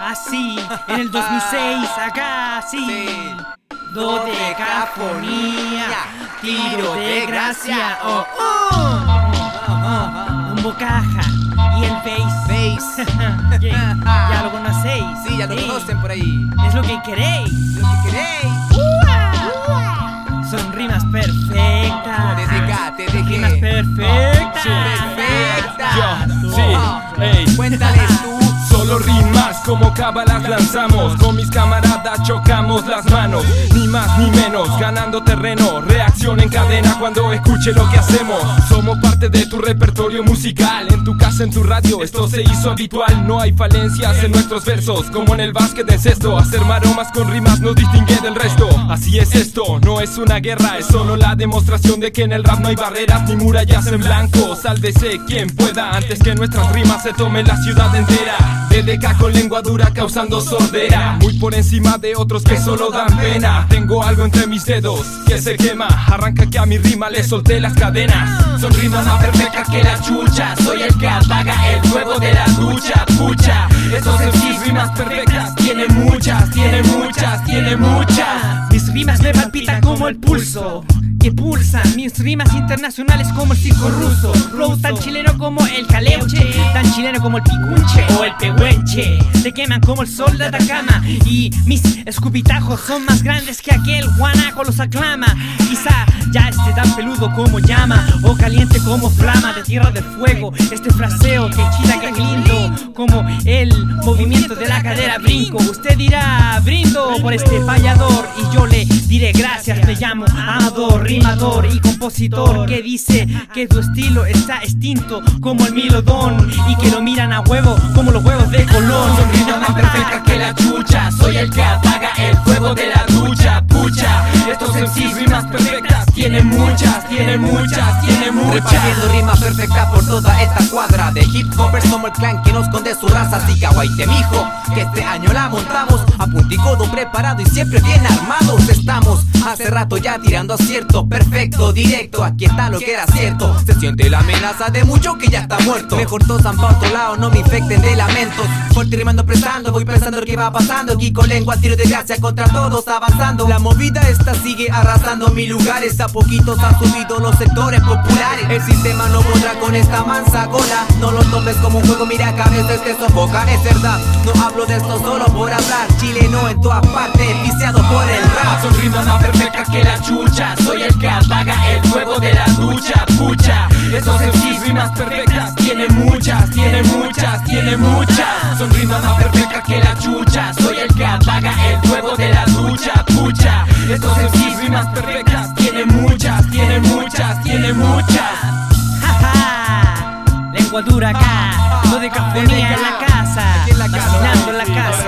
Así, en el 2006, acá, sí. Sí. Dodecafonía, tiro de gracia, oh, oh. Un bocaja y el face. Face. ya, ya lo conocéis. Sí, ya lo Sí, conocen por ahí. Es lo que queréis. Lo que queréis. Son rimas perfectas. TDK, TDK. Rimas perfectas. Perfecta. Yo, sí, ey. Cuéntales cábalas lanzamos. Con mis camaradas chocamos las manos. Ni más ni menos, ganando terreno. Reacción en cadena cuando escuche lo que hacemos. Somos parte de tu repertorio musical. En tu casa, en tu radio, esto se hizo habitual. No hay falencias en nuestros versos Como en el básquet de cesto Hacer maromas con rimas nos distingue del resto. Así es esto, no es una guerra Es solo la demostración de que en el rap no hay barreras Ni murallas en blanco. Sálvese quien pueda antes que nuestras rimas se tomen la ciudad entera. DDK con lengua dura causando sordera. Muy por encima de otros que solo dan pena. Tengo algo entre mis dedos que se quema. Arranca que a mi rima le solté las cadenas. Son rimas más perfectas que la chucha. Soy el que apaga el fuego de la ducha Pucha, estos MCs rimas perfectas Tienen muchas, tienen muchas, tienen muchas. Mis rimas me palpitan como el pulso que mis rimas internacionales como el circo ruso. Flow tan chileno como el caleuche Tan chileno como el picunche o el pehuenche. Te queman como el sol de Atacama Y mis escupitajos son más grandes que aquel guanaco los aclama. Quizá ya esté tan peludo como llama O caliente como flama de tierra del fuego. Este fraseo que chida que lindo Como el movimiento de la cadera. Brinco Usted dirá brindo por este fallador Y yo le diré gracias Me llamo Amador, rimador y compositor Que dice que tu estilo está extinto como el milodón Y que lo miran a huevo como los huevos de Colón. Son rimas más perfectas que la chucha Soy el que apaga el fuego de la ducha Pucha, estos MCs rimas perfectas Tienen muchas, tienen muchas, tienen muchas. Repartiendo rima perfecta por toda esta cuadra De hip hopers somos el clan que nos esconde su raza. Así que mijo, que este año la montamos. A punticodo preparado y siempre bien armados Estamos hace rato ya tirando acierto. Perfecto, directo, aquí está lo que era cierto. Se siente la amenaza de mucho que ya está muerto. Mejor tosan pa' otro lado, no me infecten de lamentos. Fuerte rimando prestando, voy pensando qué va pasando. Aquí con lengua tiro de gracia contra todos avanzando. La movida esta sigue arrasando mil lugares A poquitos han subido los sectores populares. El sistema no podrá con esta No lo tomes como un juego, mira que a veces te sofoca Es verdad, no hablo de esto solo por hablar Chileno en todas partes, viciado por el rap. Son rimas más perfectas que la chucha Soy el que apaga el fuego de la ducha Pucha, estos MCs rimas perfectas Tienen muchas, tienen muchas, tienen muchas. Son rimas más perfectas que la chucha Soy el que apaga el fuego de la ducha Pucha, estos MCs rimas perfectas agua dura acá. No de cafonía en la casa, vacinando en la casa.